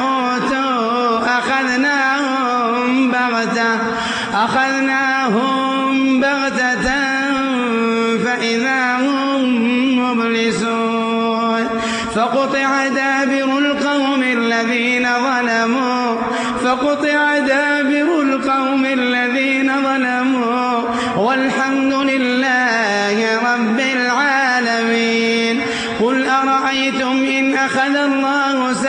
أوتوا أخذناهم بغتة أخذناهم بغتة فإذا هم مبلسون. فقطع دابر القوم الذين ظلموا فقطع دابر القوم الذين ظلموا. والحمد لله رب العالمين. قل أرأيتم إن أخذ الله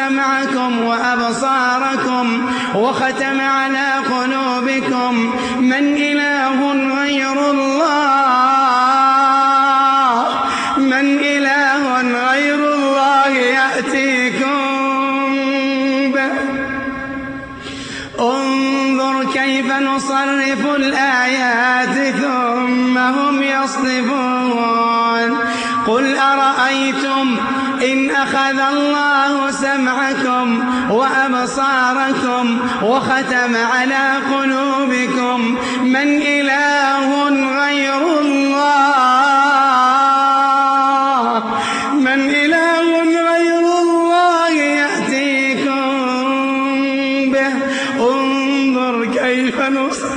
سمعكم وأبصاركم وختم على قلوبكم من إله أرأيتم إن أخذ الله سمعكم وأبصاركم وختم على قلوبكم من إله غير الله؟ من إله غير الله يأتيكم به. انظر كيف نصر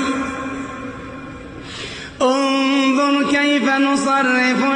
انظر كيف نصرف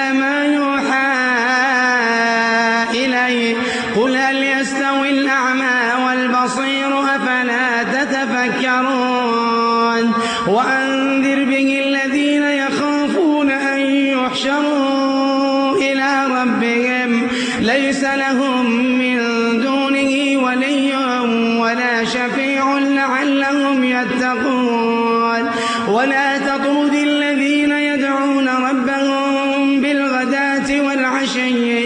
يستوي الأعمى والبصير أفلا تتفكرون وأنذر به الذين يخافون أن يحشروا إلى ربهم ليس لهم من دونه ولي ولا شفيع لعلهم يتقون ولا تطرد الذين يدعون ربهم بالغداة والعشي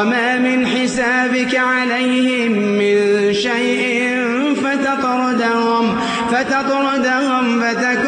وما من حسابك عليهم من شيء فتطردهم فتطردهم فتكون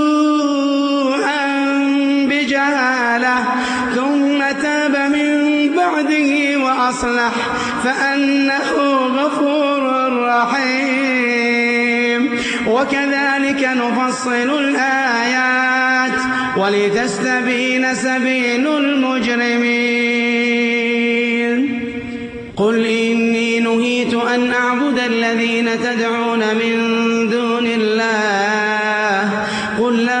وأصلح فأنه غفور رحيم. وكذلك نفصل الآيات ولتستبين سبيل المجرمين. قل إني نهيت أن أعبد الذين تدعون من دون الله. قل لا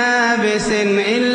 ولا يابس إلا